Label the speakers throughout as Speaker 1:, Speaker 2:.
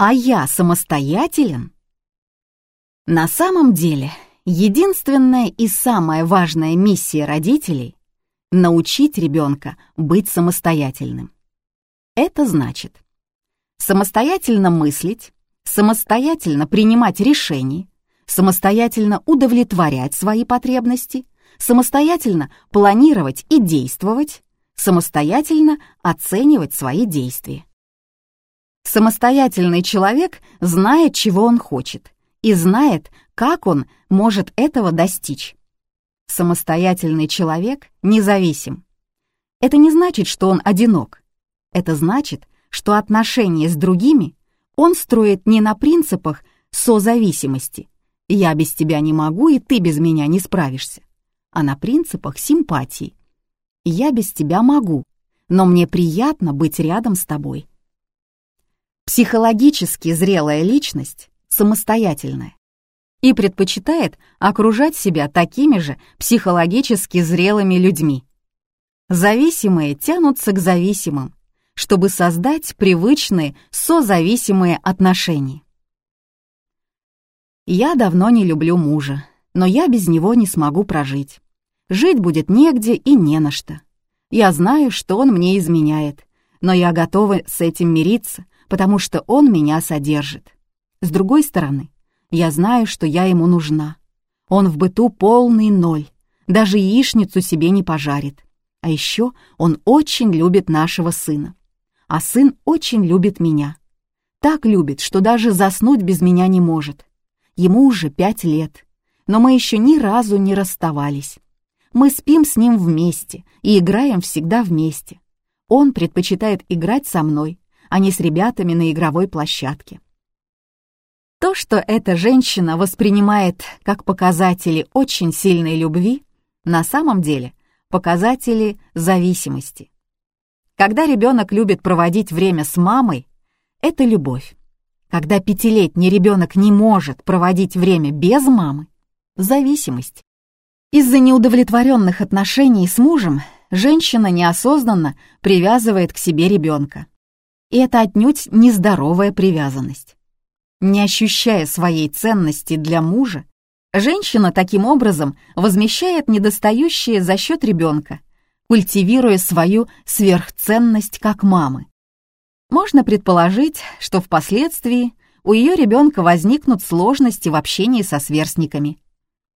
Speaker 1: А я самостоятелен? На самом деле, единственная и самая важная миссия родителей — научить ребенка быть самостоятельным. Это значит самостоятельно мыслить, самостоятельно принимать решения, самостоятельно удовлетворять свои потребности, самостоятельно планировать и действовать, самостоятельно оценивать свои действия. Самостоятельный человек знает, чего он хочет, и знает, как он может этого достичь. Самостоятельный человек независим. Это не значит, что он одинок. Это значит, что отношения с другими он строит не на принципах созависимости «я без тебя не могу, и ты без меня не справишься», а на принципах симпатии «я без тебя могу, но мне приятно быть рядом с тобой». Психологически зрелая личность самостоятельная и предпочитает окружать себя такими же психологически зрелыми людьми. Зависимые тянутся к зависимым, чтобы создать привычные созависимые отношения. Я давно не люблю мужа, но я без него не смогу прожить. Жить будет негде и не на что. Я знаю, что он мне изменяет, но я готова с этим мириться, потому что он меня содержит. С другой стороны, я знаю, что я ему нужна. Он в быту полный ноль, даже яичницу себе не пожарит. А еще он очень любит нашего сына. А сын очень любит меня. Так любит, что даже заснуть без меня не может. Ему уже пять лет, но мы еще ни разу не расставались. Мы спим с ним вместе и играем всегда вместе. Он предпочитает играть со мной, а не с ребятами на игровой площадке. То, что эта женщина воспринимает как показатели очень сильной любви, на самом деле показатели зависимости. Когда ребенок любит проводить время с мамой, это любовь. Когда пятилетний ребенок не может проводить время без мамы, зависимость. Из-за неудовлетворенных отношений с мужем женщина неосознанно привязывает к себе ребенка. И это отнюдь нездоровая привязанность. Не ощущая своей ценности для мужа, женщина таким образом возмещает недостающее за счет ребенка, культивируя свою сверхценность как мамы. Можно предположить, что впоследствии у ее ребенка возникнут сложности в общении со сверстниками.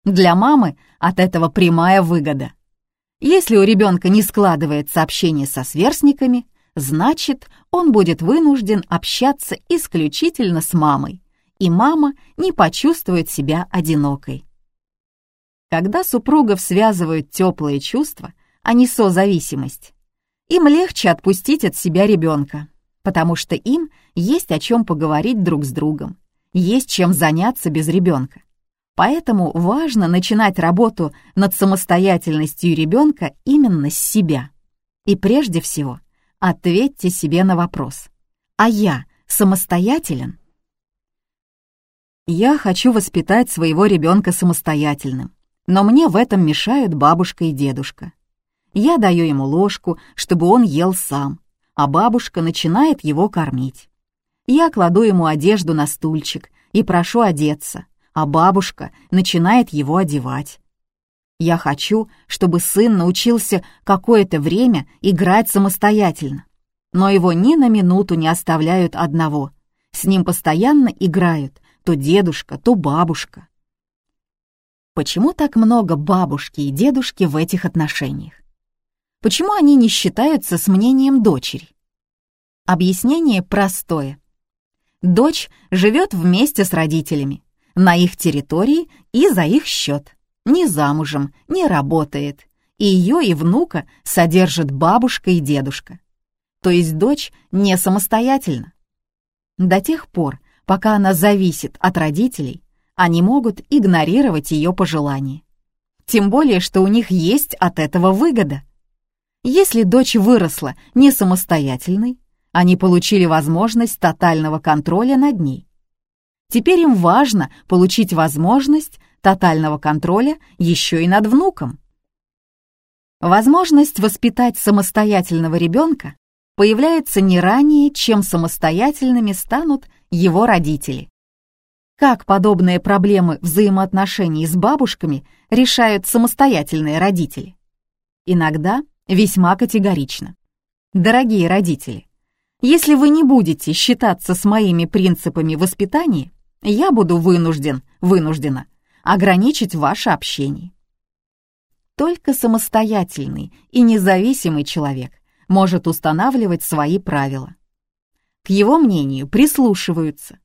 Speaker 1: Для мамы от этого прямая выгода. Если у ребенка не складывается общение со сверстниками, значит, он будет вынужден общаться исключительно с мамой, и мама не почувствует себя одинокой. Когда супругов связывают теплые чувства, а не созависимость, им легче отпустить от себя ребенка, потому что им есть о чем поговорить друг с другом, есть чем заняться без ребенка. Поэтому важно начинать работу над самостоятельностью ребенка именно с себя. И прежде всего – Ответьте себе на вопрос. А я самостоятелен? Я хочу воспитать своего ребенка самостоятельным, но мне в этом мешают бабушка и дедушка. Я даю ему ложку, чтобы он ел сам, а бабушка начинает его кормить. Я кладу ему одежду на стульчик и прошу одеться, а бабушка начинает его одевать. Я хочу, чтобы сын научился какое-то время играть самостоятельно. Но его ни на минуту не оставляют одного. С ним постоянно играют то дедушка, то бабушка. Почему так много бабушки и дедушки в этих отношениях? Почему они не считаются с мнением дочери? Объяснение простое. Дочь живет вместе с родителями, на их территории и за их счет не замужем, не работает, и ее и внука содержат бабушка и дедушка. То есть дочь не самостоятельна. До тех пор, пока она зависит от родителей, они могут игнорировать ее пожелания. Тем более, что у них есть от этого выгода. Если дочь выросла не самостоятельной, они получили возможность тотального контроля над ней. Теперь им важно получить возможность тотального контроля еще и над внуком. Возможность воспитать самостоятельного ребенка появляется не ранее, чем самостоятельными станут его родители. Как подобные проблемы взаимоотношений с бабушками решают самостоятельные родители? Иногда весьма категорично. Дорогие родители, если вы не будете считаться с моими принципами воспитания, я буду вынужден, вынуждена ограничить ваше общение. Только самостоятельный и независимый человек может устанавливать свои правила. К его мнению прислушиваются,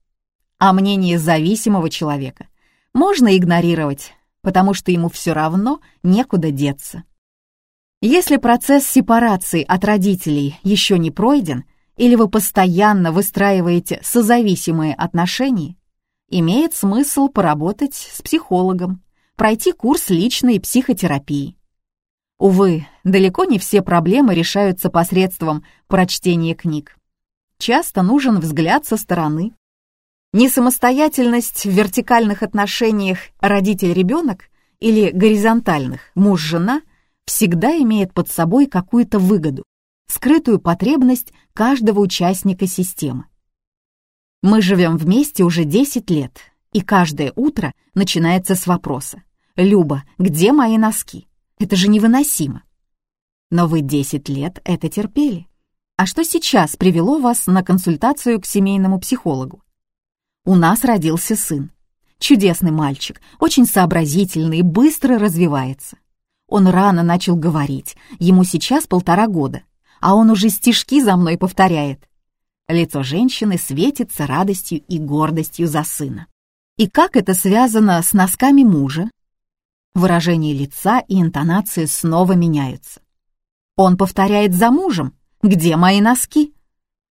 Speaker 1: а мнение зависимого человека можно игнорировать, потому что ему все равно некуда деться. Если процесс сепарации от родителей еще не пройден, или вы постоянно выстраиваете созависимые отношения, имеет смысл поработать с психологом, пройти курс личной психотерапии. Увы, далеко не все проблемы решаются посредством прочтения книг. Часто нужен взгляд со стороны. Несамостоятельность в вертикальных отношениях родитель-ребенок или горизонтальных муж-жена всегда имеет под собой какую-то выгоду, скрытую потребность каждого участника системы. Мы живем вместе уже 10 лет, и каждое утро начинается с вопроса «Люба, где мои носки?» Это же невыносимо. Но вы 10 лет это терпели. А что сейчас привело вас на консультацию к семейному психологу? У нас родился сын. Чудесный мальчик, очень сообразительный, быстро развивается. Он рано начал говорить, ему сейчас полтора года, а он уже стишки за мной повторяет. Лицо женщины светится радостью и гордостью за сына. И как это связано с носками мужа, Выражение лица и интонации снова меняются. Он повторяет за мужем. «Где мои носки?»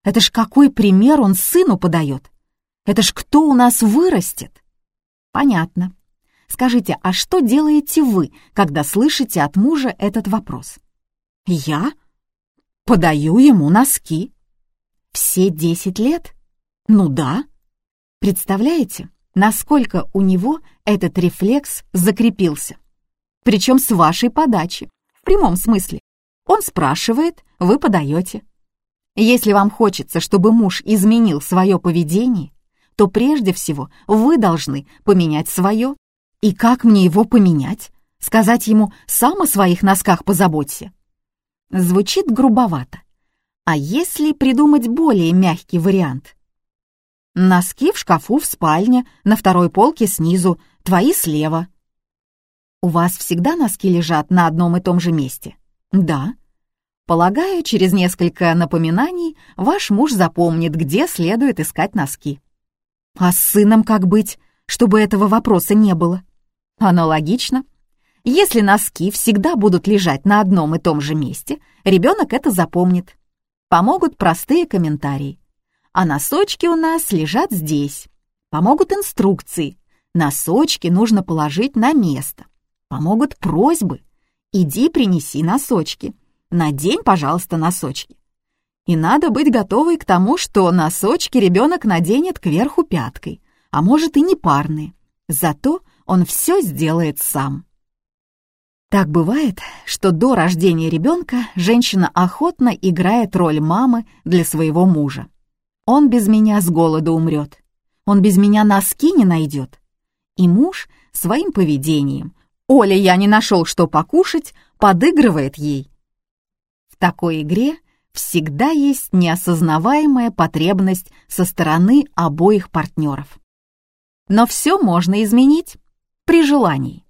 Speaker 1: Это ж какой пример он сыну подает? Это ж кто у нас вырастет? Понятно. Скажите, а что делаете вы, когда слышите от мужа этот вопрос? Я подаю ему носки. Все десять лет? Ну да. Представляете, насколько у него этот рефлекс закрепился. Причем с вашей подачи, в прямом смысле. Он спрашивает, вы подаете. Если вам хочется, чтобы муж изменил свое поведение, то прежде всего вы должны поменять свое. И как мне его поменять? Сказать ему «сам о своих носках позаботься»? Звучит грубовато. А если придумать более мягкий вариант? Носки в шкафу в спальне, на второй полке снизу, твои слева. У вас всегда носки лежат на одном и том же месте? Да. Полагаю, через несколько напоминаний ваш муж запомнит, где следует искать носки. А с сыном как быть, чтобы этого вопроса не было? Аналогично. Если носки всегда будут лежать на одном и том же месте, ребенок это запомнит. Помогут простые комментарии а носочки у нас лежат здесь. Помогут инструкции. Носочки нужно положить на место. Помогут просьбы. Иди принеси носочки. Надень, пожалуйста, носочки. И надо быть готовой к тому, что носочки ребенок наденет кверху пяткой, а может и не парные. Зато он все сделает сам. Так бывает, что до рождения ребенка женщина охотно играет роль мамы для своего мужа. Он без меня с голода умрет. Он без меня носки не найдет. И муж своим поведением, Оля, я не нашел, что покушать, подыгрывает ей. В такой игре всегда есть неосознаваемая потребность со стороны обоих партнеров. Но все можно изменить при желании.